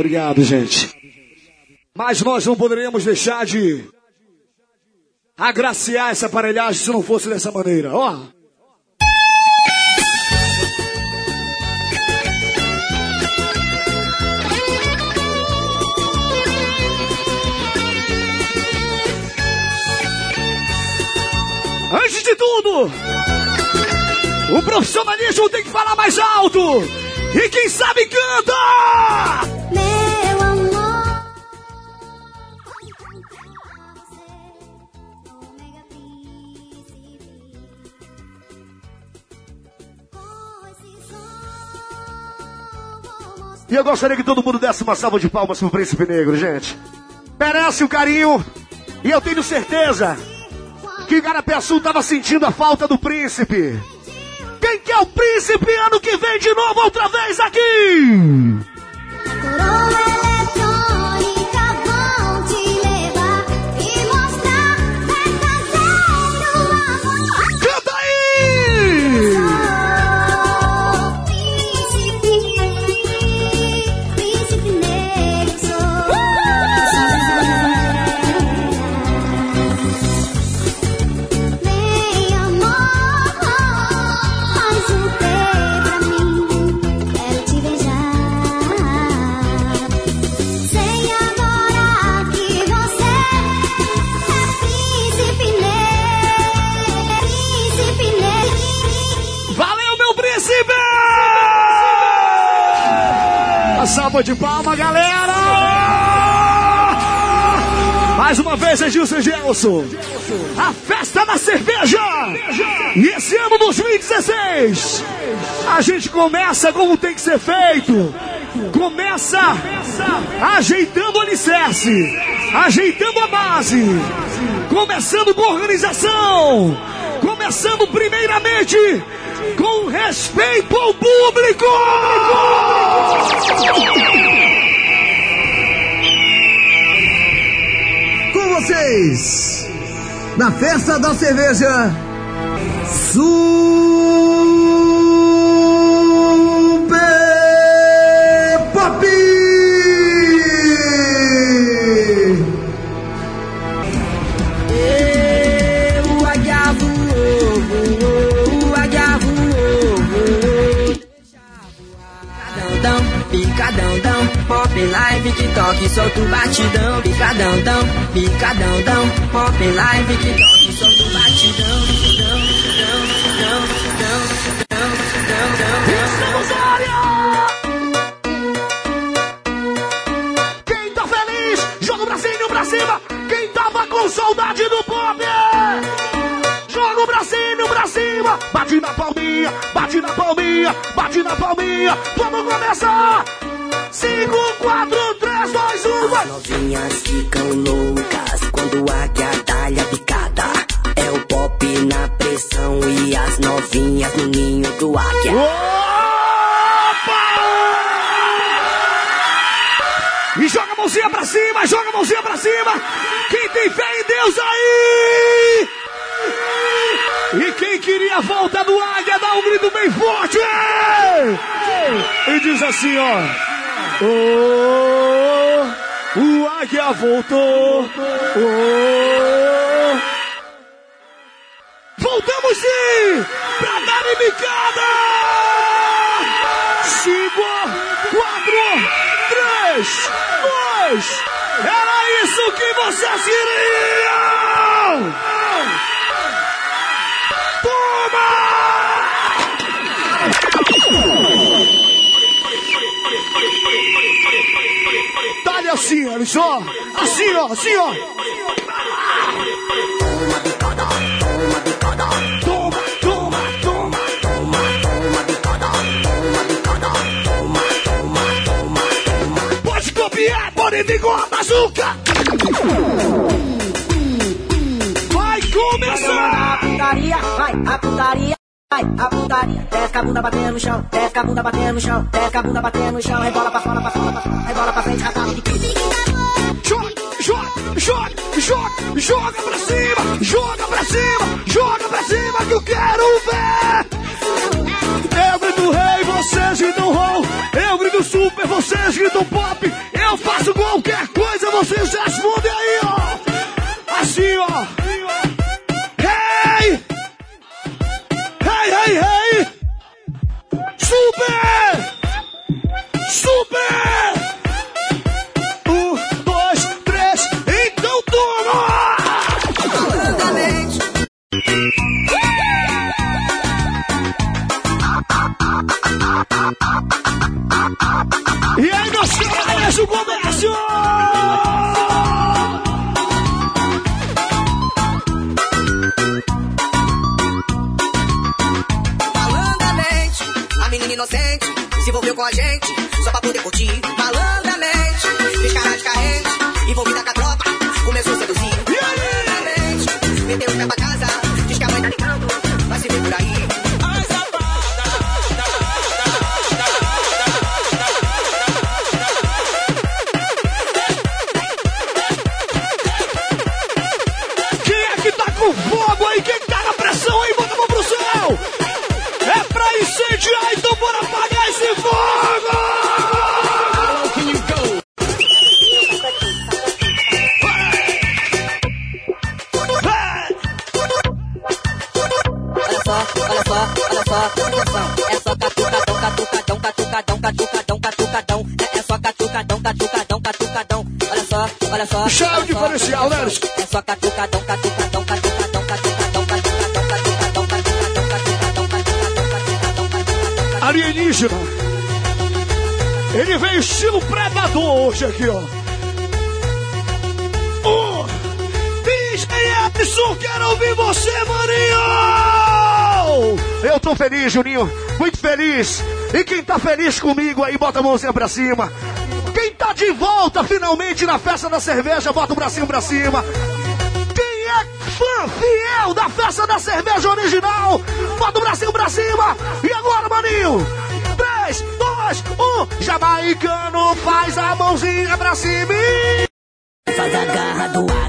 Obrigado, gente. Mas nós não poderíamos deixar de agraciar essa aparelhagem se não fosse dessa maneira. Ó. Antes de tudo, o profissionalismo tem que falar mais alto. E quem sabe canta! E eu gostaria que todo mundo desse uma salva de palmas pro Príncipe Negro, gente. Merece o carinho. E eu tenho certeza que Garapeaçu estava sentindo a falta do príncipe. Quem que é o príncipe ano que vem de novo outra vez aqui? De palma, galera! Mais uma vez, Edilson Gelson. A festa da cerveja! E esse ano 2016, a gente começa como tem que ser feito. Começa ajeitando o alicerce, ajeitando a base, começando com organização, começando primeiramente com respeito ao público! Com vocês, na festa da cerveja, Super live, TikTok, solta o batidão, picadão, dão, picadão, dão, pop live, TikTok, solta o batidão, dão, dão, dão, dão, dão, dão, dão, Estamos área! Quem tá feliz, joga o bracinho pra cima. Quem tava com saudade do pop, joga o bracinho pra cima. Bate na palminha, bate na palminha, bate na palminha. Vamos começar! 5, 4, 3, 2, 1, As novinhas ficam loucas quando a águia talha picada. É o pop na pressão e as novinhas no ninho do águia. Opa! E joga a mãozinha pra cima, joga a mãozinha pra cima. Quem tem fé em Deus aí? E quem queria a volta do águia, dá um grito bem forte. E diz assim, ó. Oh, o águia voltou. Oh. Voltamos sim pra dar bicada. Cinco, quatro, três, dois. Era isso que vocês queriam. Toma! Assim, Alisson. Assim, ó, assim, ó. Toma, toma, toma. Toma, toma, bicada. Toma, bicada. Toma, toma, toma, toma. Pode copiar, pode vir com a bazuca. Vai começar. A putaria, vai, a putaria. Vai, a putaria, desce a bunda batendo no chão, desce a bunda batendo no chão, desce a bunda batendo no chão, rebola pra fora, pra fora, pra fora, rebola pra frente, rasgado de. Joga, joga, joga, joga, joga pra cima, joga pra cima, joga pra cima que eu quero ver. Eu grito rei, vocês gritam roll, eu grito super, vocês gritam pop, Eu faço qualquer coisa, vocês respondem aí, ó. Open! Se envolveu com a gente só pra poder curtir. Malandramente, aqui, ó. Oh, DJ Epson, quero ouvir você, maninho! Eu tô feliz, Juninho. Muito feliz. E quem tá feliz comigo aí, bota a mãozinha pra cima. Quem tá de volta finalmente na festa da cerveja, bota o bracinho pra cima. Quem é fã fiel da festa da cerveja original, bota o bracinho pra cima. E agora, maninho? 3, 2, 1. Jamaicano faz a mãozinha pra cima. Faz a garra do águia.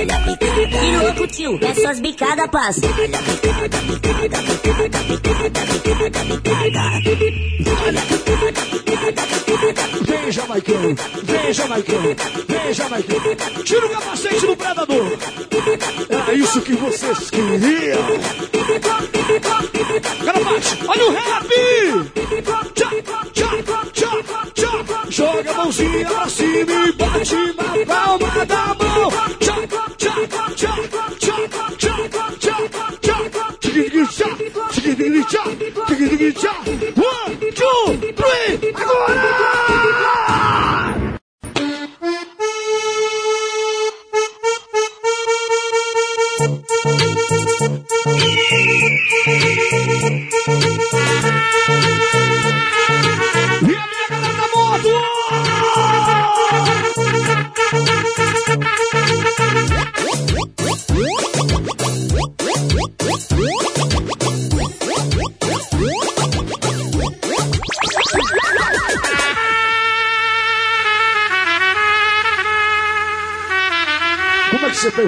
E louco tio, essas bicadas passa. Dá-lhe a picada, picada, picada, picada, picada, picada. Dá-lhe a picada, picada, picada. Vem, Jamaicano. Vem, Jamaicano. Vem, Jamaicano. Tira o capacete do predador. Era isso que vocês queriam. Cara, bate. Olha o rap. Tchá, tchá, tchá, tchá. Joga a mãozinha pra cima e bate na palma da mão. Tchá, tchá. One, two, three, agora!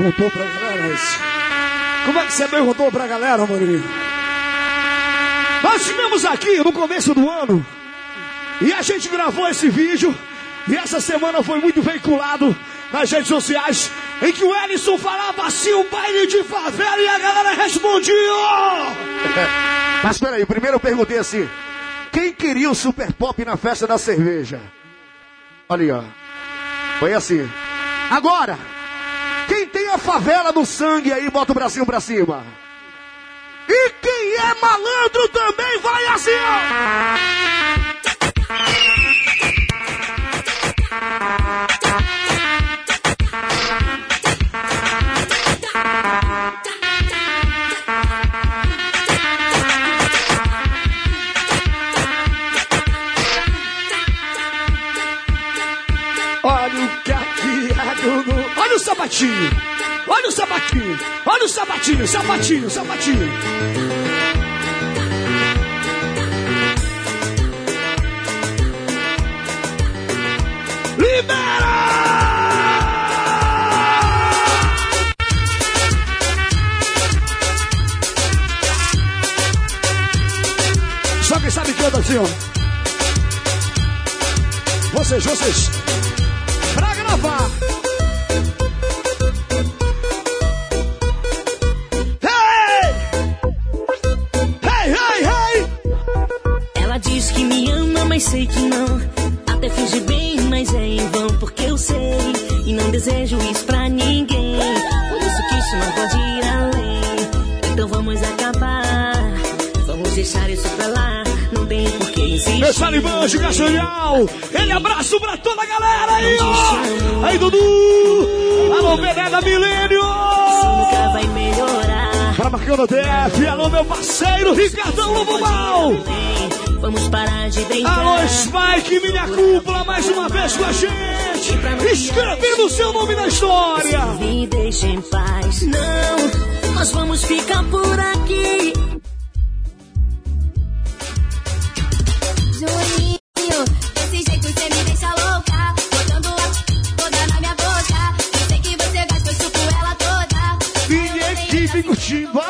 Perguntou pra galera isso? Como é que você perguntou pra galera, Maninho? Nós estivemos aqui no começo do ano e a gente gravou esse vídeo e essa semana foi muito veiculado nas redes sociais em que o Ellison falava assim, um baile de favela e a galera respondia. Mas peraí, primeiro eu perguntei assim, quem queria o Super Pop na festa da cerveja? Olha aí, ó. Foi assim. Agora, a favela no sangue aí, bota o bracinho pra cima. E quem é malandro também vai assim. Olha o caqueado no... Olha o sapatinho. Olha o sapatinho. Olha o sapatinho, sapatinho, sapatinho. Libera! assim, ó. Vocês, vocês. Pra gravar. Sei que não. Até finge bem, mas é em vão, porque eu sei. E não desejo isso pra ninguém. Por isso que isso não pode ir além. Então vamos acabar. Vamos deixar isso pra lá. Não tem por que insistir. Meu Salivão de Castanhal. Ele abraço pra toda a galera aí, ó. Aí, Dudu. Alô, Veneda Milênio. Isso nunca vai melhorar. Para Marcando DF. Alô, meu parceiro Ricardão Lobo Mal. Vamos parar de brincar. Alô, Spike, minha cúpula, mais uma vez com a gente. Escrevendo o seu nome na história. Me deixa em paz. Não, nós vamos ficar por aqui. Juninho, desse jeito cê me deixa louca. Botando a toda na minha boca. Eu sei que você gosta, eu chupo ela toda. Minha equipe curtindo a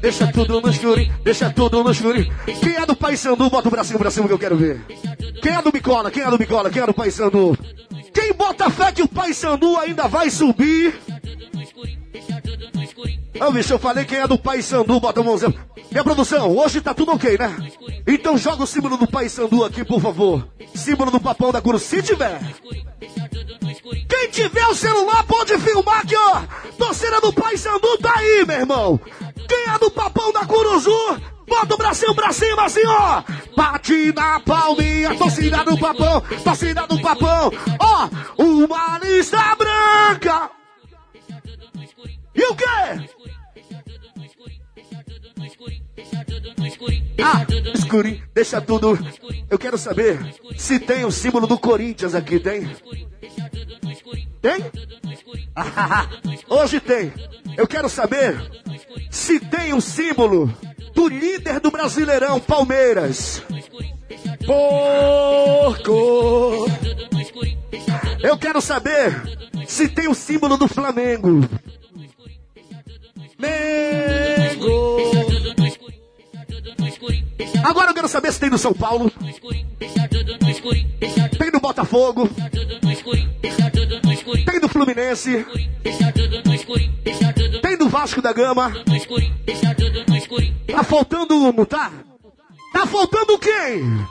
Deixa tudo no escurinho, deixa tudo no escurinho. Quem é do Paysandu, bota o bracinho pra cima que eu quero ver. Quem é do Bicola, quem é do Bicola, quem é do Paysandu? Quem bota fé que o Paysandu ainda vai subir? Ô, bicho, eu falei quem é do Paysandu, bota a mãozinha. Minha produção, hoje tá tudo ok, né? Então joga o símbolo do Paysandu aqui, por favor. Símbolo do papão da Curu, se tiver. Quem tiver o celular pode filmar aqui, ó. Torcida do Paysandu tá aí, meu irmão. Quem é do papão da Curuzu, bota o bracinho pra cima, assim, ó. Bate na palminha, torcida do papão, torcida do papão. Ó, uma lista branca. E o quê? Ah, escurinho, deixa tudo. Eu quero saber se tem o símbolo do Corinthians aqui, tem? Tem? Hoje tem. Eu quero saber se tem o símbolo do líder do Brasileirão, Palmeiras. Porco! Eu quero saber se tem o símbolo do Flamengo. Mengo! Agora eu quero saber se tem do São Paulo. Tem do Botafogo. Tem do Fluminense. Tem do Vasco da Gama. Tá faltando um, tá? Tá faltando quem?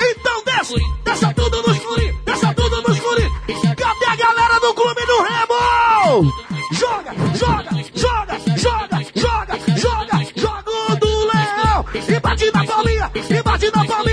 Então desce, desce tudo no escurinho, desce tudo no escurinho. Cadê a galera do clube do Remo? Joga, joga, joga, joga, joga, joga, joga do Leão. E bate na palminha, e bate na palminha.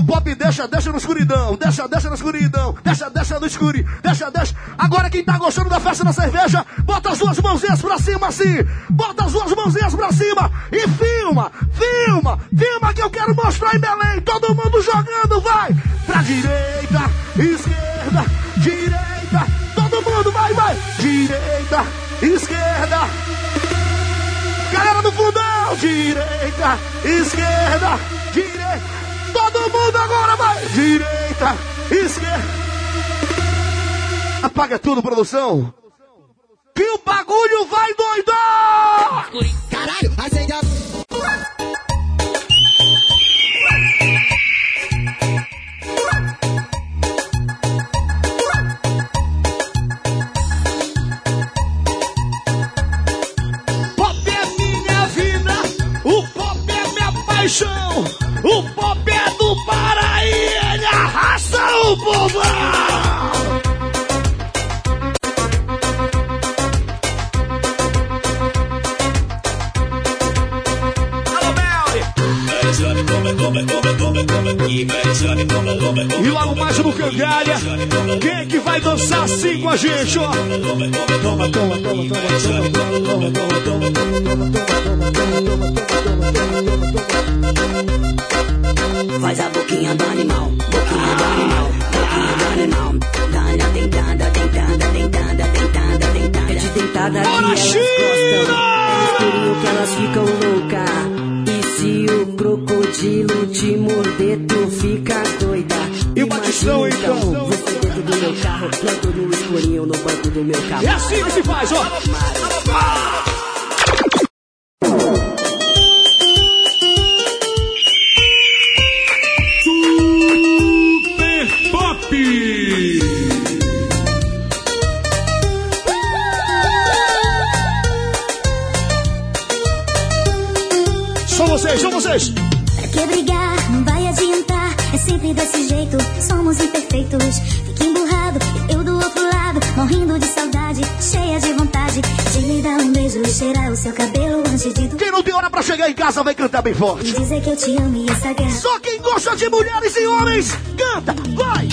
Do pop deixa, deixa na escuridão, deixa, deixa na escuridão, deixa, deixa no escuro, deixa, deixa. Agora quem tá gostando da festa da cerveja, bota as duas mãozinhas pra cima assim, bota as duas mãozinhas pra cima e filma, filma, filma que eu quero mostrar em Belém, todo mundo jogando, vai, pra direita, esquerda, direita, todo mundo vai, vai, direita, esquerda, Galera do fundão, direita, esquerda, direita. Todo mundo agora vai. Direita, esquerda. Apaga tudo, produção. Que o bagulho vai doidar! Caralho, acende a. arrasta o povão. E logo mais no Cangalha, quem é que vai dançar assim com a gente, ó? Faz a boquinha do animal, dentada que elas gostam, é que elas ficam loucas. E se o crocodilo te morder, tu fica doida. E o batistão, Imagina, então? Você dentro do meu carro, plantando no escurinho no banco do meu carro. É assim que se faz, ó. Super seu cabelo antes de. Quem não tem hora pra chegar em casa vai cantar bem forte. Dizer que eu te amo e essa guerra. Só quem gosta de mulheres e homens, canta, vai!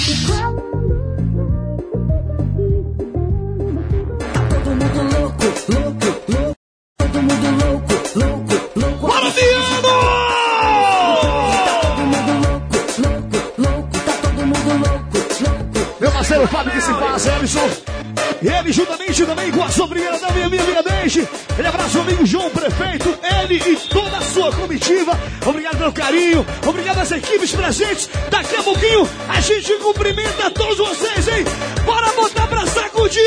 Todo mundo louco, louco, louco. Todo mundo louco, louco, louco. Bora, Viano! Todo mundo louco, louco, louco. Tá todo mundo louco, louco. Meu parceiro Fábio que se faz, Emerson. Ele juntamente também com a sua primeira dama e a minha amiga Deixe. Ele abraça o amigo João Prefeito, ele e toda a sua comitiva. Obrigado pelo carinho, obrigado às equipes presentes. Daqui a pouquinho a gente cumprimenta todos vocês, hein? Bora botar pra sacudir!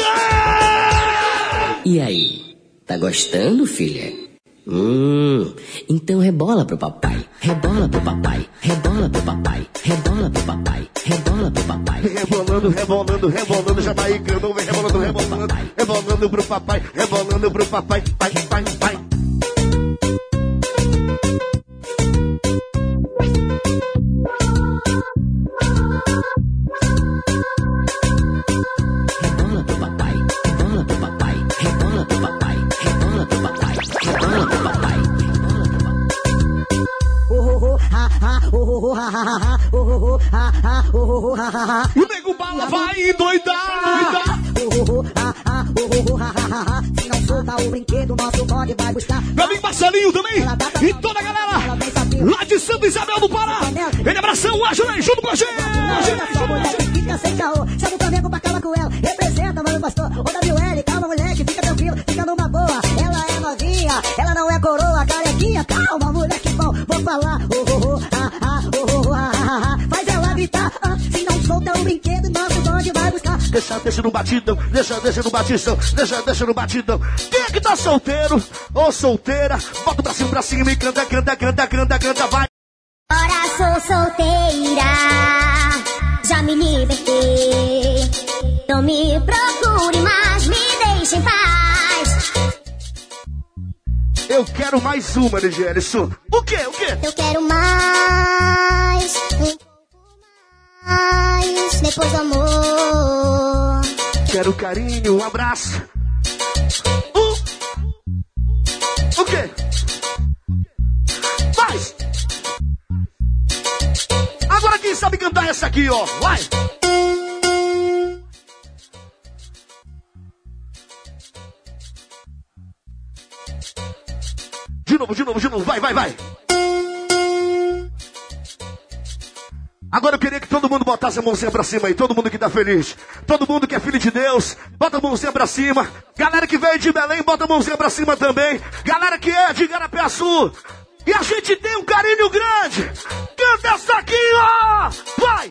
E aí? Tá gostando, filha? Hum, então rebola pro papai, rebola pro papai, rebola pro papai, rebola pro papai, rebola pro papai. Rebolando, rebolando, rebolando, jamaicano, vem rebolando, rebolando, rebolando pro papai, rebolando pro papai, pai, pai, pai. O nego bala vai doidar, doidar. Se não solta o brinquedo, nosso bode vai buscar. Meu amigo Marcelinho também. E toda a galera lá de Santa Isabel do Pará. Ele abração, ajuda junto com a gente. Fica sem caô. Chama o Flamengo pra cala com ela. Representa, mano, pastor. Ô, WL, calma, moleque, fica tranquilo, fica numa boa. Ela é novinha, ela não é coroa, carequinha. Calma, moleque falar. Oh, oh, oh, ah, ah, oh, oh, ah, ah, ah. Faz ela gritar. ah. Se não solta o brinquedo, nosso bonde vai buscar. Deixa, deixa no batidão, deixa, deixa no batidão, deixa, deixa no batidão. Quem é que tá solteiro ou solteira? Bota o bracinho pra cima e canta, canta, canta, canta, canta, vai. Ora sou solteira, já me libertei. Não me procure mais, me deixe em paz. Eu quero mais uma, Nigelson. O quê, o quê? Eu quero mais, um pouco mais, depois do amor. Quero carinho, um abraço. Um. O quê? Mais. Agora quem sabe cantar essa aqui, ó. Vai. De novo, de novo, de novo. Vai, vai, vai. Agora eu queria que todo mundo botasse a mãozinha pra cima aí, todo mundo que tá feliz. Todo mundo que é filho de Deus, bota a mãozinha pra cima. Galera que veio de Belém, bota a mãozinha pra cima também. Galera que é de Garapé-Sul. E a gente tem um carinho grande. Canta essa aqui, ó! Vai!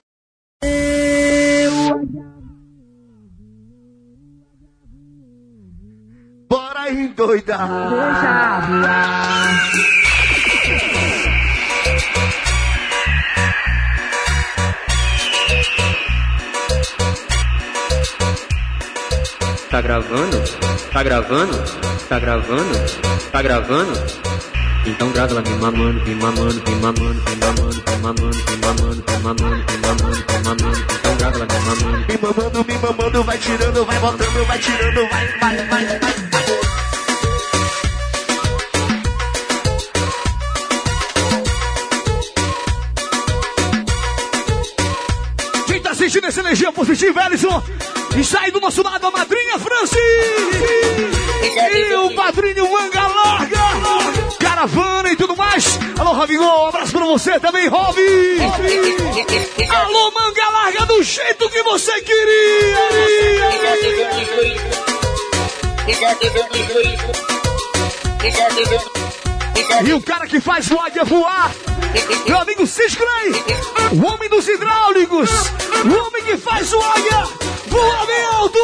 Bora endoidar. Tá gravando? Tá gravando? Tá gravando? Tá gravando? Então grava ela me mamando, me mamando, me mamando, me mamando, me mamando, me mamando, me mamando, me mamando, me mamando. Então grava ela me mamando. Me mamando, me mamando, vai tirando, vai botando, vai tirando, vai, vai, vai, vai. Quem tá sentindo essa energia positiva, Ellison? Está aí do nosso lado a madrinha Franci! E o padrinho Manga Larga! Caravana e tudo mais. Alô, Robinho, um abraço pra você também, Robin! Alô, Manga Larga, do jeito que você queria! E o cara que faz o águia voar, meu amigo Cisclay, o homem dos hidráulicos, o homem que faz o águia voar bem alto!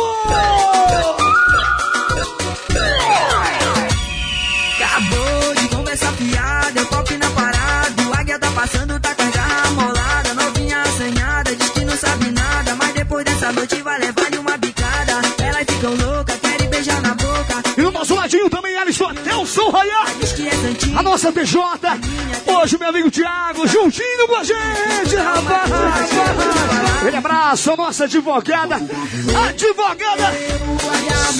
Noite vai levar-lhe uma bicada. Elas ficam loucas, querem beijar na boca. E do nosso ladinho também, Alisson, até o é. A nossa TJ, hoje meu amigo Thiago, juntinho com a gente, rapaz! Aquele abraço, a nossa advogada, advogada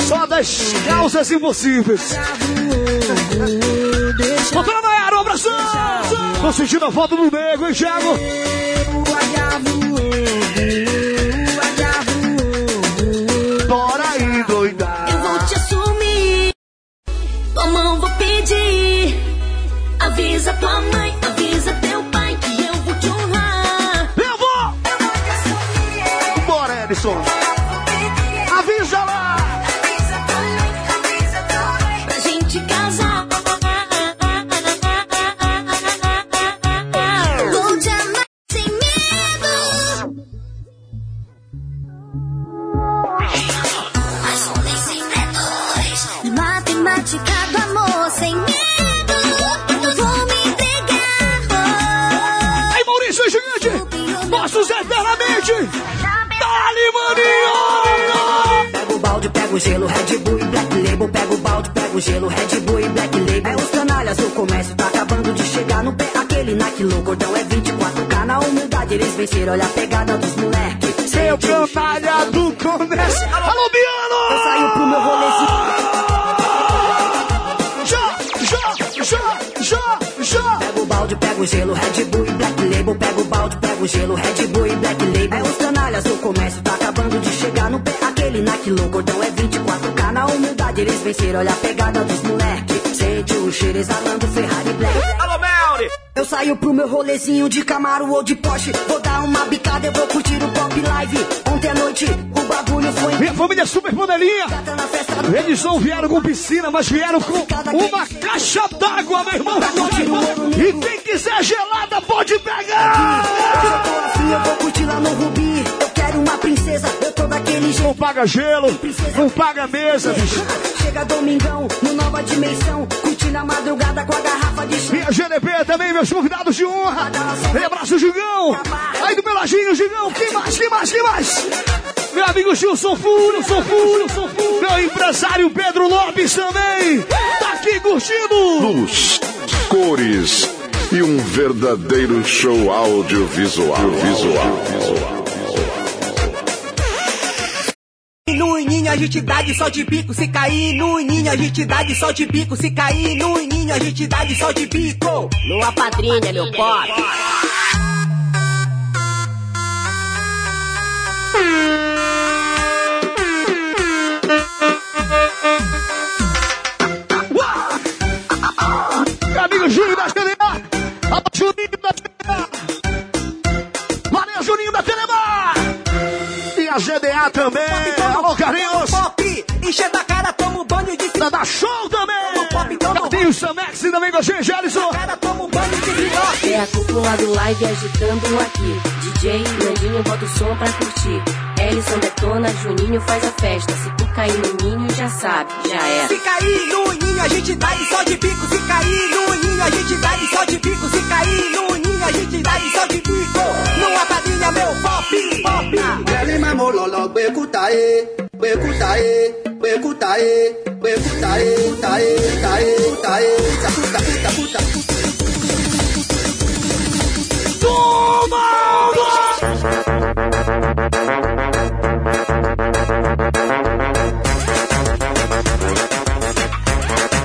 só das causas impossíveis. Doutora Nayara, um abraço! Tô sentindo a foto do nego, hein, Thiago? Avisa tua mãe, gelo, Red Bull e Black Label. Pega o balde, pega o gelo, Red Bull e Black Label. É os canalhas, o comércio tá acabando de chegar no pé. Aquele Nike louco, cordão é 24K. Na humildade eles venceram, olha a pegada dos moleques. Seu canalha do comércio! Alô, Biano! Eu saio pro meu rolezinho. Já, já, já, já, já! Pega o balde, pega o gelo, Red Bull e Black Label. Pega o balde, pega o gelo, Red Bull e Black Label. Olha a pegada dos moleques. Sente o cheiro exalando Ferrari Black. Alô, Melri! Eu saio pro meu rolezinho de Camaro ou de Porsche. Vou dar uma bicada, eu vou curtir o Pop Live. Ontem à noite o bagulho foi. Minha família é super panelinha! Eles não vieram com piscina, mas vieram com uma caixa d'água, meu irmão! E quem quiser gelada pode pegar! Eu tô afim, eu vou curtir lá no Rubi. Eu quero uma princesa, eu Não paga gelo, não paga mesa, bicho. Chega domingão, no nova dimensão. Curtindo a madrugada com a garrafa de chá. Minha GDP também, meus convidados de honra. Um abraço, Gigão. Aí do meu ladinho, Gigão. Quem mais, quem mais, quem mais? Meu amigo Gilson Furo, sou Furo, sou Furo. Meu empresário Pedro Lopes também. Tá aqui curtindo. luz, cores e um verdadeiro show audiovisual. No ininho a gente dá de sol de bico, se cair no ininho a gente dá de sol de bico, se cair no ininho a gente dá de sol de bico. Lua padrinha, meu pop. Meu amigo Júnior da GDA. Alô, Juninho da GDA. A GDA também. Alô, Carlinhos. Pop, encher da cara, toma um banho de Da, da show também. Pop, Cadê o Samex também com a gente, Alisson? cara, toma um banho de piroca. É a cúpula do live agitando aqui. DJ Nandinho bota o som pra curtir. Ellison detona, Juninho faz a festa. Se tu cair no ninho, já sabe, já é. Se cair no ninho a gente dá de sol de bico, se cair no ninho a gente dá de sol de bico, se cair no ninho a gente dá de sol de bico. Numa padrinha meu pop, pop. Ẹni máa mọ lọ̀lọ̀ gbé kúta yé, gbé kúta yé, gbé kúta yé, gbé kúta yé, kúta yé, kúta yé, kúta yé, kúta kúta kúta kúta.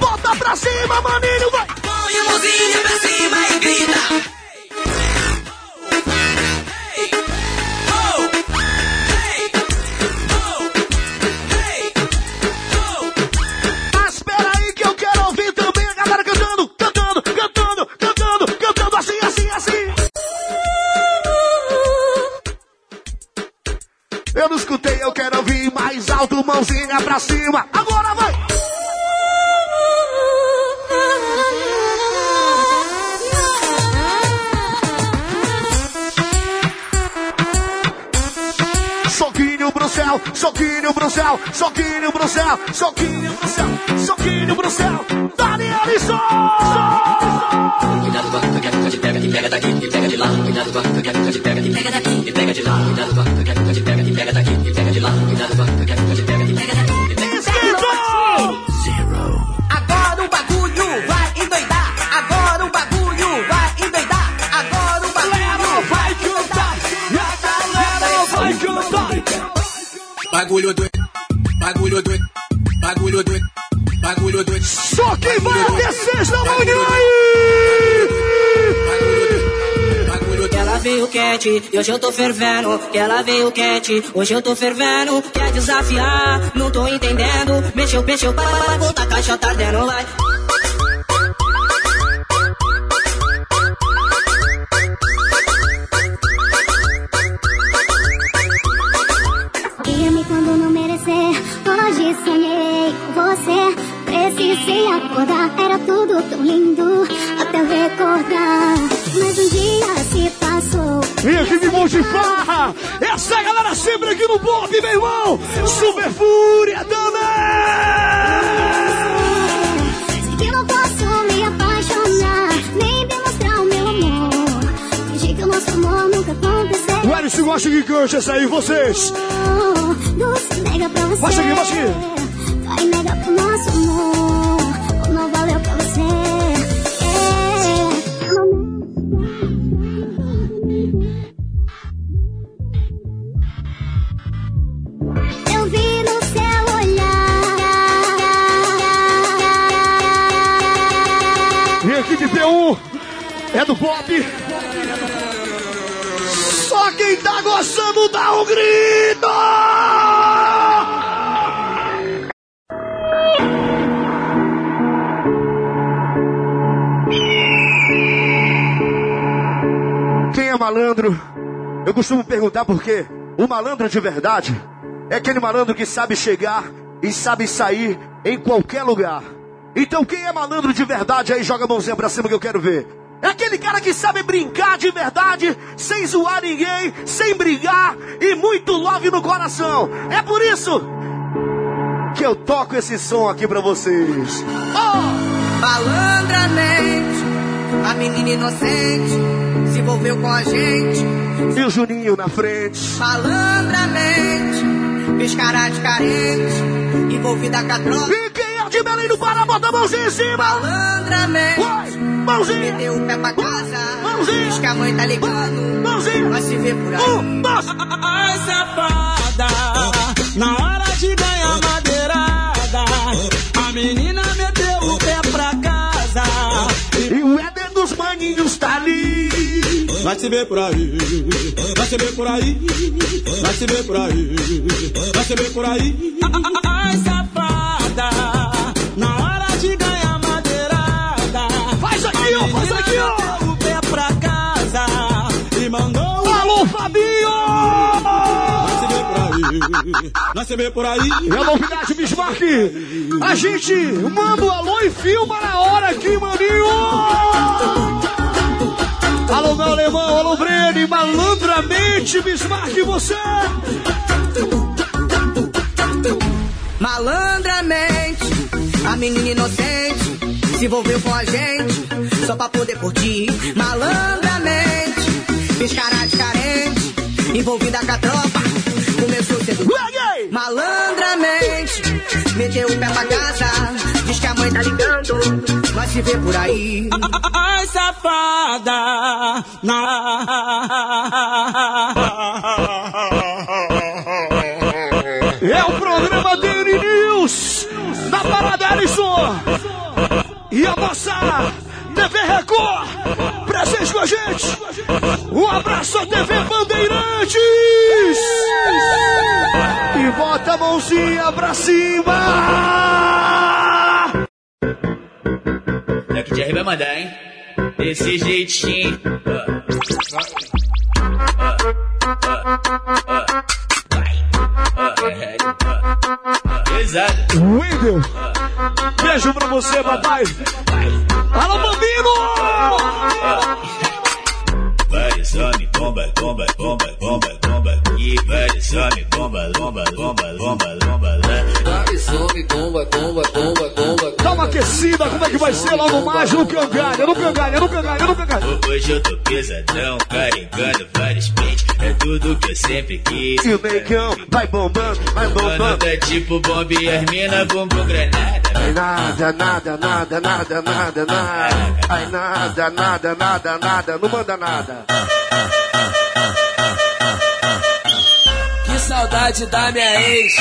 Bota pra cima, maninho, vai mãozinha pra cima e grita. Ah, espera aí, que eu quero ouvir também a galera cantando, cantando, cantando, cantando, cantando assim, assim, assim. Eu não escutei, eu quero ouvir mais alto, mãozinha pra cima. Agora vai! Soquinho pro céu, soquinho pro céu, soquinho pro céu, soquinho pro céu, soquinho pro céu. Dani Alisson! Cuidado com a que te pega, te pega daqui, te pega de lá. Cuidado com a que te pega, te pega daqui, te pega de lá. Cuidado com a que te pega, te pega daqui, te pega de lá. Cuidado com a que te pega, Bagulho doido, bagulho doido, bagulho doido, bagulho doido. Só quem vai até seis da manhã Bagulho doido. Ela veio quente, e hoje eu tô fervendo. Ela veio quente, hoje eu tô fervendo. Quer desafiar, não tô entendendo. Mexeu, mexeu, vai, vai, vai, volta, caixa tá dentro, vai. Passou. E aqui de Monte Farra, essa galera sempre aqui no Pop, meu irmão! Super Fúria também! Sei que não posso me apaixonar. Nem demonstrar o meu amor. Fingir que o nosso amor nunca aconteceu. O Alisson gosta de cante essa aí, vocês! Doce nega pra você. Baixa aqui, baixa aqui. Vai negar pro nosso amor. Ou não valeu pra você. É do Pop. Só quem tá gostando dá um grito! Quem é malandro? Eu costumo perguntar por quê. O malandro de verdade é aquele malandro que sabe chegar e sabe sair em qualquer lugar. Então quem é malandro de verdade aí joga a mãozinha pra cima que eu quero ver. É aquele cara que sabe brincar de verdade, sem zoar ninguém, sem brigar e muito love no coração. É por isso que eu toco esse som aqui pra vocês. Oh! Malandramente, a menina inocente se envolveu com a gente. E o Juninho na frente. Malandramente, fez cara de carente, envolvida com a troca. E é de Belém do Pará, bota a mãozinha em cima. Malandramente, Vai, mãozinha. meteu o pé pra casa. Mãozinha. Diz que a mãe tá ligando, Mãozinha. vai se ver por aí. Um, dois. Ai, safada, na hora de ganhar madeirada, a menina meteu o pé pra casa. E o Éder dos maninhos tá ali. Vai se ver por aí, vai se ver por aí, vai se ver por aí, vai se ver por aí. Ai, safada, na hora de ganhar madeirada. Faz aqui, ó, faz aqui, ó. O pé pra casa e mandou Alô, Fabinho! Se ver por aí, vai se ver por aí. É novidade, Bismarck. A gente manda o alô e filma na hora aqui, maninho. Alô, meu alemão, alô, Breno, malandramente, Bismarck, você. Malandramente, menina inocente se envolveu com a gente só pra poder curtir. Malandramente, fez cara de carente, envolvida com a tropa, começou. Peguei! Malandramente, meteu o pé pra casa, diz que a mãe tá ligando, vai se ver por aí. Ai, safada, na... TV Record, presente com a gente. Um abraço TV Bandeirantes. E bota a mãozinha pra cima. É que Jerry vai mandar, hein? Desse jeitinho. Pesado. Wendel, beijo pra você, papai. Alô, bambino! Vários homens, bomba, bomba, bomba, bomba, bomba. E vários homens, bomba, bomba, bomba, bomba, bomba. Vários homens, bomba, bomba, bomba, bomba. Aquecida, como é que vai ser logo mais no cangalha, no cangalha, no cangalha, no cangalha. Hoje eu tô pesadão, carregando vários pentes. É tudo que eu sempre quis. E o negão vai bombando, vai Mano, bombando. tá tipo bomba e as mina bumbum granada. Ai, nada, nada, nada, nada, nada, nada. Ai, nada, nada, nada, nada. Não manda nada. Que saudade da minha ex.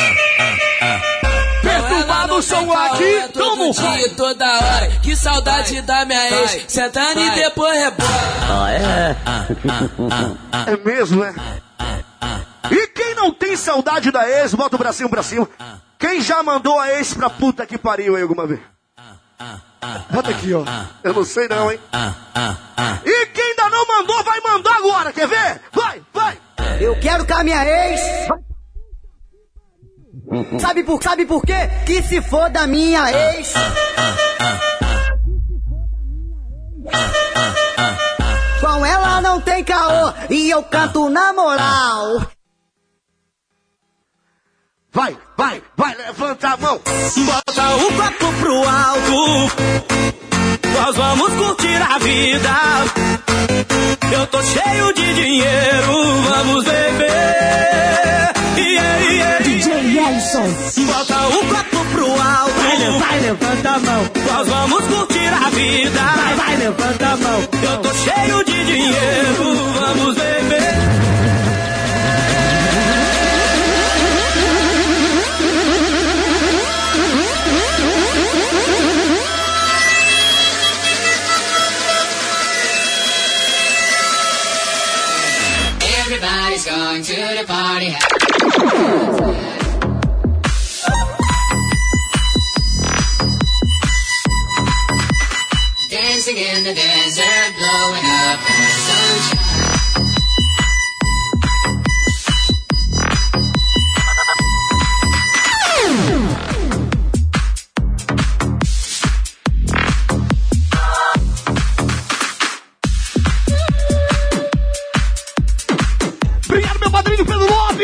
Perturbado o som aqui, é toma um todo dia toda hora. Que saudade da minha ex. Sentando e depois rebola. É mesmo, é? E quem não tem saudade da ex, bota o bracinho pra cima. Quem já mandou a ex pra puta que pariu aí alguma vez? Bota aqui, ó. Eu não sei não, hein? E quem ainda não mandou, vai mandar agora, quer ver? Vai, vai! Eu quero com a minha ex. Sabe por, sabe por quê? Que se for da minha ex. Com ela não tem caô e eu canto na moral. Vai, vai, vai, levanta a mão. Bota o copo pro alto. Nós vamos curtir a vida. Eu tô cheio de dinheiro, vamos beber. Yeah, yeah, DJ Ellison. Bota o copo pro alto. Vai, vai, levanta a mão. Nós vamos curtir a vida. Vai, vai, levanta a mão. Eu tô cheio de dinheiro, vamos beber. Going to the party. Dancing in the desert, blowing up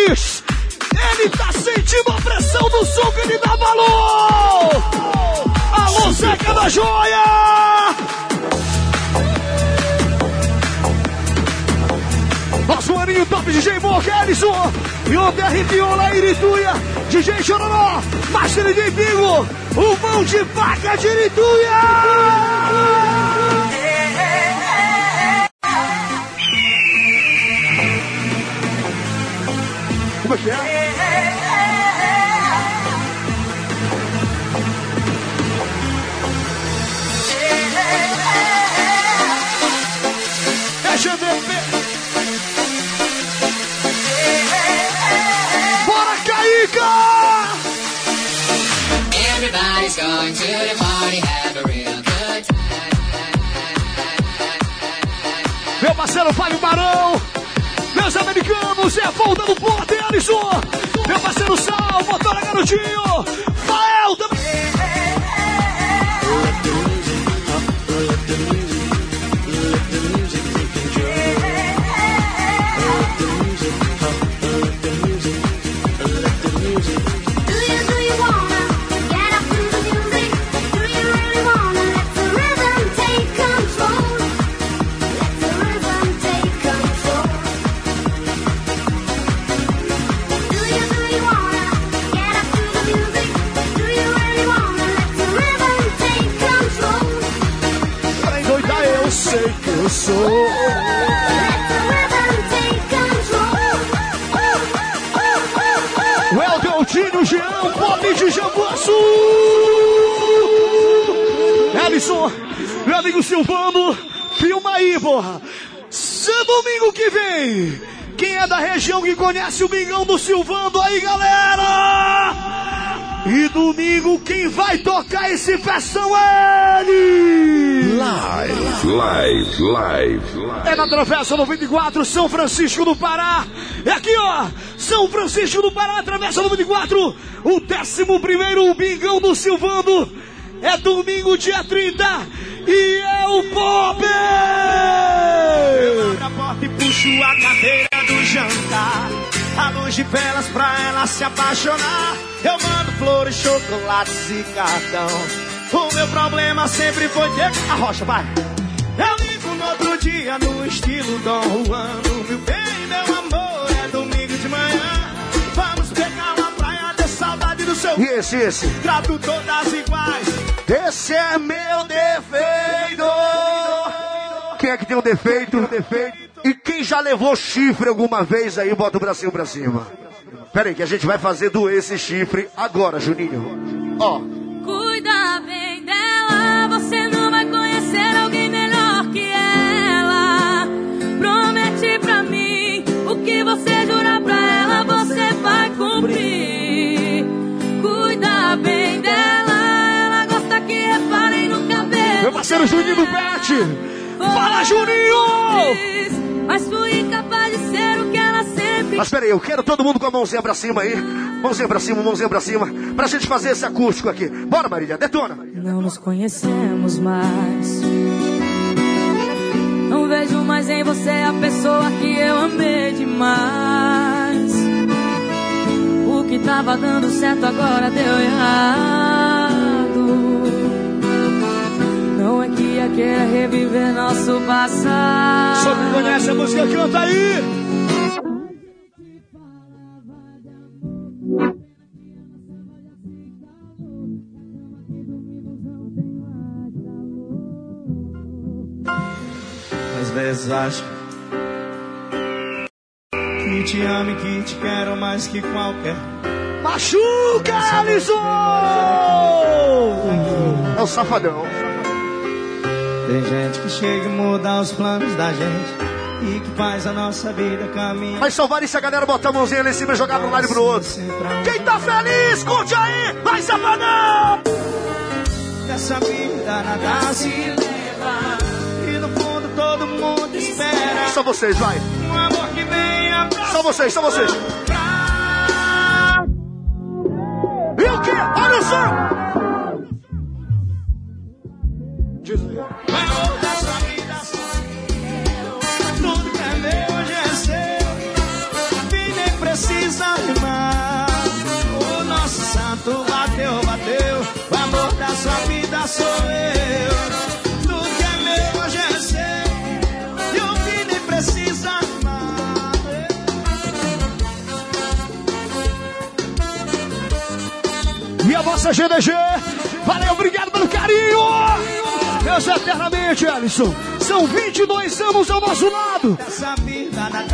Lopes. Ele tá sentindo a pressão do som que ele dá valor. Alô, Zeca da Joia. Nosso maninho top DJ Morgelison. E o DR Viola Irituia. DJ Chororó. Master DJ Pingo. O mão de faca de Irituia. Como é que é? É. Bora, Caíca! Everybody's going to the party, have a real good time. Meu parceiro Fábio Barão. Meus americanos, é a volta do Porto, Alisson. Meu parceiro Sal, motora garotinho. Fael amigo Silvano, filma aí, porra. Se domingo que vem, quem é da região que conhece o Mingão do Silvano aí, galera? E domingo quem vai tocar esse festão é ele! Live, live, live, live. É na Travessa 94, São Francisco do Pará. É aqui, ó. São Francisco do Pará, atravessa o número 4. O 11 Bingão do Silvando. É domingo, dia 30. E é o Pop! Eu abro a porta e puxo a cadeira do jantar. A luz de velas pra ela se apaixonar. Eu mando flores, chocolates e cartão. O meu problema sempre foi ter a rocha, vai. Eu ligo no outro dia no estilo Dom Juan. Meu bem, meu amor, é domingo de manhã. Vamos pegar uma praia, ter saudade do seu. E esse, esse? Trato todas iguais. Esse é meu defeito! Quem é que tem um defeito? defeito? E quem já levou chifre alguma vez aí, bota o bracinho pra cima. Pera aí, que a gente vai fazer doer esse chifre agora, Juninho. Ó. parceiro Juninho do Pet! Fala, Juninho! Mas fui incapaz de ser o que ela sempre. Mas peraí, eu quero todo mundo com a mãozinha pra cima aí. Mãozinha pra cima, mãozinha pra cima. Pra gente fazer esse acústico aqui. Bora, Marília, detona. Não nos conhecemos mais. Não vejo mais em você a pessoa que eu amei demais. O que tava dando certo agora deu errado. Não é que reviver nosso passado. Só quem conhece a música canta aí. Às vezes acho que te amo e que te quero mais que qualquer. Machuca, Alisson! É o safadão. Tem gente que chega e muda os planos da gente e que faz a nossa vida caminhar. Vai salvar isso a galera botar a mãozinha lá em cima e jogar pra um lado e pro outro. Quem tá feliz, curte aí! Vai, safadão! Dessa vida nada se leva e no fundo todo mundo espera. Só vocês, vai. Um amor que venha pra Só vocês, só vocês. E o quê? Olha o som! A vossa GDG. Valeu, obrigado pelo carinho. Deus eternamente, Alisson. São 22 anos ao nosso lado.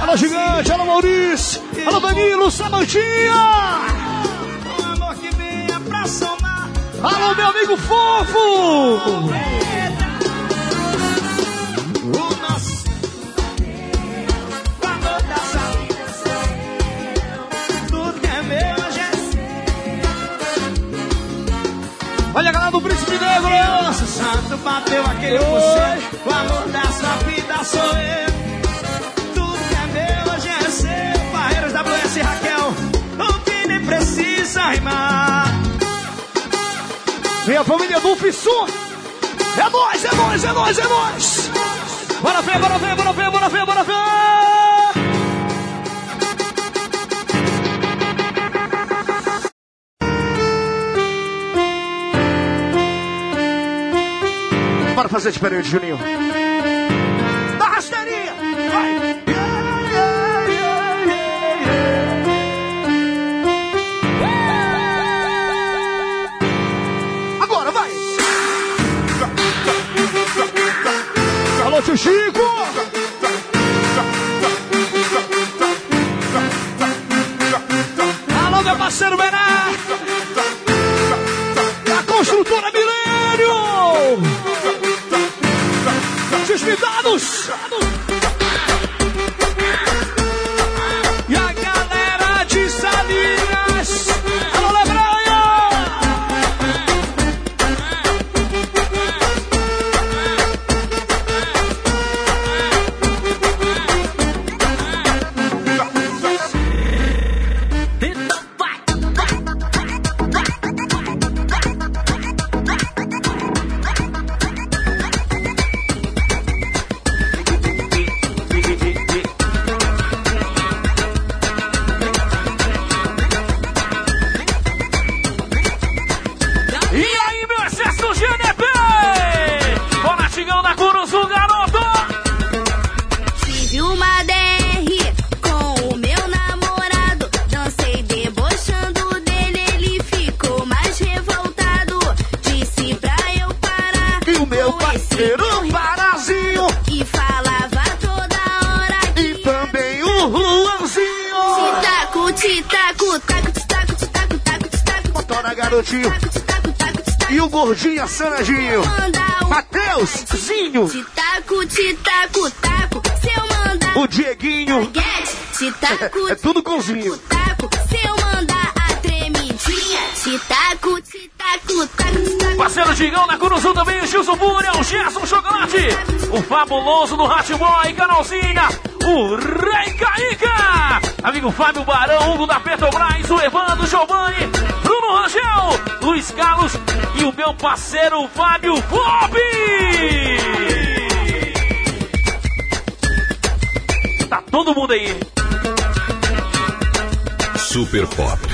Alô, gigante. Alô, Maurício. Alô, Danilo. Samantinha. Alô, meu amigo fofo. Olha a galera do Príncipe Negro. Nosso santo bateu aquele você. O amor da sua vida sou eu. Tudo que é meu hoje é seu. Barreiros WS Raquel. O que nem precisa rimar. Minha família do Fissu. É nóis, é nóis, é nóis, é nóis. Bora ver, bora ver, bora ver, bora ver, bora ver. Bora fazer diferente, Juninho. E o gordinho assanadinho. Matheus, Zinho. Titaco, titaco, taco. Se eu mandar. O Dieguinho. Titaco, É tudo cozinho. taco. Se eu mandar a tremidinha. Titaco, titaco, taco. Parceiro Gigão na Curuzu também, o Gilson Búria, o Gerson Chocolate, o fabuloso do Hatboy, Carolzinha, o Rei Caíca, amigo Fábio Barão, Hugo da Petrobras, o Evandro Giovanni, Rangel, Luiz Carlos e o meu parceiro Fábio Bob. Tá todo mundo aí. Super. Pop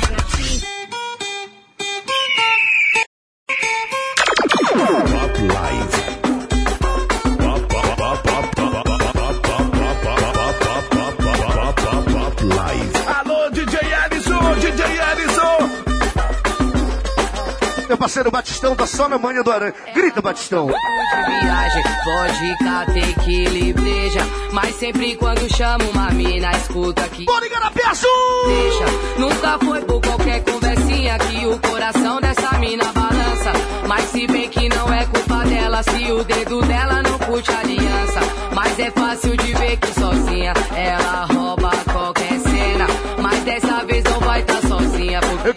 Meu parceiro Batistão tá só na manha do aranha. Grita, Batistão. de viagem, vodka, tequila e breja. Mas sempre quando chamo uma mina, escuta que. Bora ligar na peço! Deixa, nunca foi por qualquer conversinha que o coração dessa mina balança. Mas se bem que não é culpa dela, se o dedo dela não curte a aliança. Mas é fácil de ver que sozinha ela rouba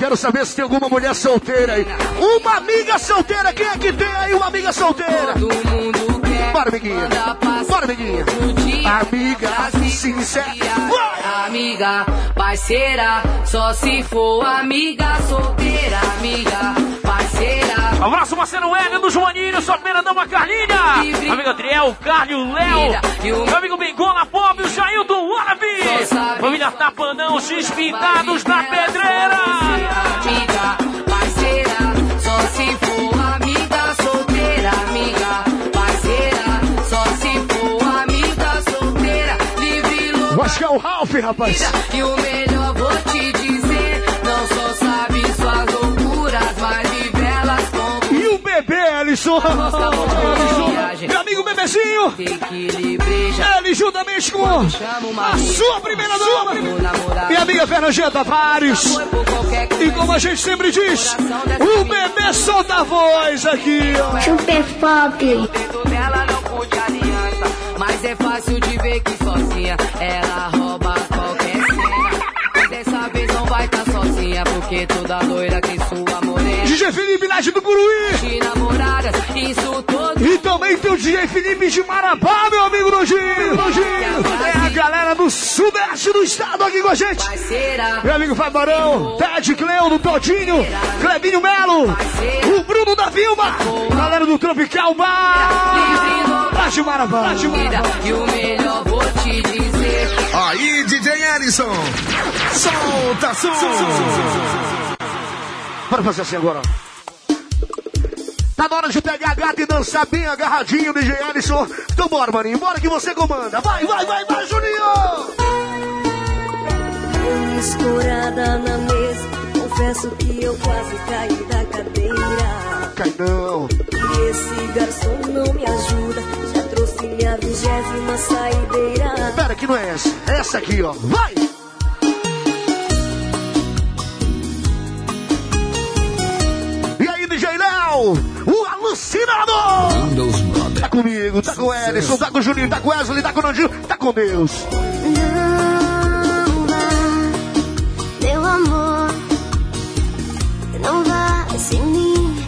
quero saber se tem alguma mulher solteira aí. Uma amiga solteira, quem é que tem aí uma amiga solteira? todo mundo quer. Bora, amiguinha. Bora, amiguinha. Amiga, sincera. Amiga, parceira, só se for amiga solteira, amiga, parceira. Abraço, parceiro Hélio do Joaninho, sua primeira dama Carlinha. Amigo Adriel, Carlinho, Léo. Meu amigo Bengola, Bob, o Jailton Wallaby. Família Tapanão, X Pintados da Pedreira. Amiga, parceira, só se for amiga solteira, amiga, parceira, só se for amiga solteira, livre louca. Eu acho que é o Ralph, rapaz. E o melhor vou te dizer, não só sabe Alisson. viagem. Meu amigo bebezinho. Ele juntamente com a sua primeira dama. Minha amiga Fernandinha Tavares. E como a gente sempre diz, o bebê solta a voz aqui, ó. Super pop. dela não curte aliança, mas é fácil de ver que sozinha ela rouba qualquer cena. Mas dessa vez não vai estar sozinha, porque toda loira tem sua. DJ Felipe Nath do Curuí. De namoradas, isso todo. E também tem o DJ Felipe de Marabá, meu amigo Nojinho. Nojinho. É a galera do sudeste do estado aqui com a gente. Meu amigo Fábio Barão, Ted Cleo do Todinho, Clebinho Melo, o Bruno da Vilma, galera do Tropical Bar. Lá de Marabá. Lá de Marabá. E o melhor vou te dizer. Aí, DJ Ellison. Solta, som. Bora fazer assim agora. Tá na hora de pegar a gata e dançar bem agarradinho, DJ Ellison. Então bora, maninho. Bora que você comanda. Vai, vai, vai, vai, Juninho! Escorada na mesa, confesso que eu quase caí da cadeira. Cai não. E esse garçom não me ajuda, já trouxe minha vigésima saideira. Pera, que não é essa. É essa aqui, ó. Vai! DJ Léo? O alucinado! Tá comigo, tá com o Ellison, tá com o Juninho, tá com o Wesley, tá com o Nandinho, tá com Deus. Não vá, meu amor, não vá sem mim,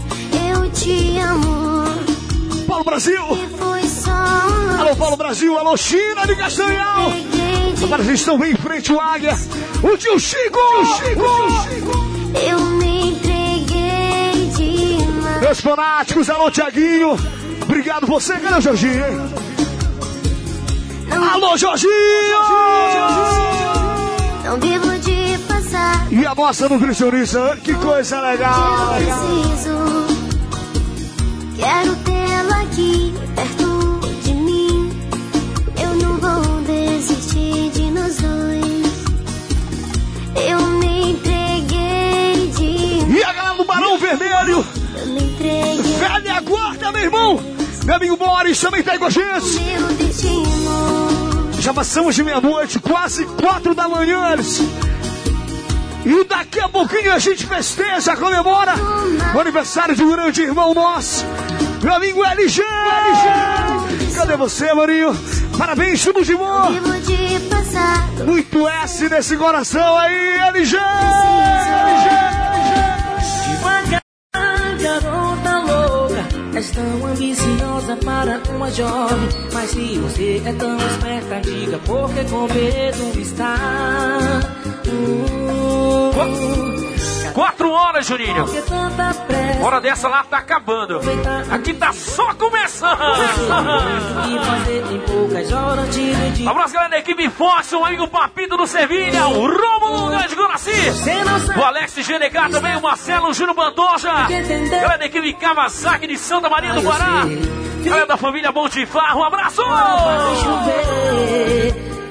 eu te amo. Paulo Brasil! Alô, Paulo Brasil, alô, China de Castanhal! Agora vocês estão bem em frente ao Águia. O tio Chico! O Chico! Eu me. Meus fanáticos, alô, Tiaguinho! Obrigado você, cadê o Jorginho, hein? Alô, Jorginho! Não devo de passar. E a nossa nutricionista, que coisa legal! Eu preciso. Quero tê-lo aqui perto de mim. Eu não vou desistir de nós dois. Eu me entreguei de. E a galera do Barão Vermelho! Guarda, meu irmão! Meu amigo Boris também tá aí com a gente! Já passamos de meia-noite, quase quatro da manhã. E daqui a pouquinho a gente festeja, comemora o aniversário de um grande irmão nosso, meu amigo LG. LG. Cadê você, Marinho? Parabéns, tudo de bom. Muito S nesse coração aí, LG. Garota louca, és tão ambiciosa para uma jovem. Mas se você é tão esperta, diga porque com medo está. Uh, Quatro horas, Juninho. Hora dessa lá tá acabando. Aqui tá só começando. Abraço, galera da equipe Fox, um amigo Papito do Sevilha, o Romulo Grande Guaraci, o Alex GNK também, o Marcelo Júnior Pantoja, galera da equipe Kawasaki de Santa Maria do Guará, galera da família Bom de Farro, um abraço!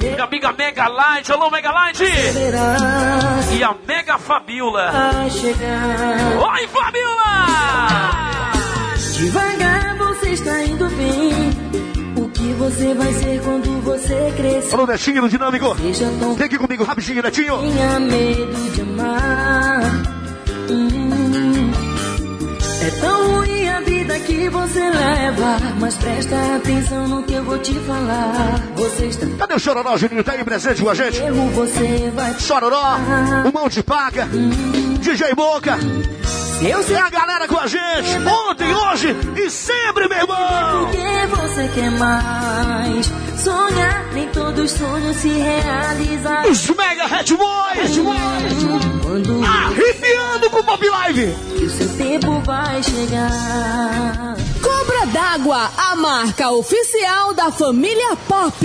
Minha amiga Mega Light, alô Mega Light! E a Mega Fabiola. Oi, Fabiola! Devagar você está indo bem. O que você vai ser quando você crescer? Alô, Netinho do Dinâmico. Vem aqui comigo, rapidinho, Netinho. tenha medo de amar. Hum. É tão ruim a vida que você leva, mas presta atenção no que eu vou te falar. Você está Cadê o Chororó, Juninho? Tá aí presente com a gente? erro, você vai Chororó, o Mão de Paca, DJ Boca. Eu E a galera com a gente, ontem, hoje e sempre, meu irmão. porque você quer mais. Sonhar, nem todos os sonhos se realizam. Os Mega Red Boys. Quando Arrepiando com o Pop Live. o seu tempo vai chegar. Cobra d'água, a marca oficial da família Pop.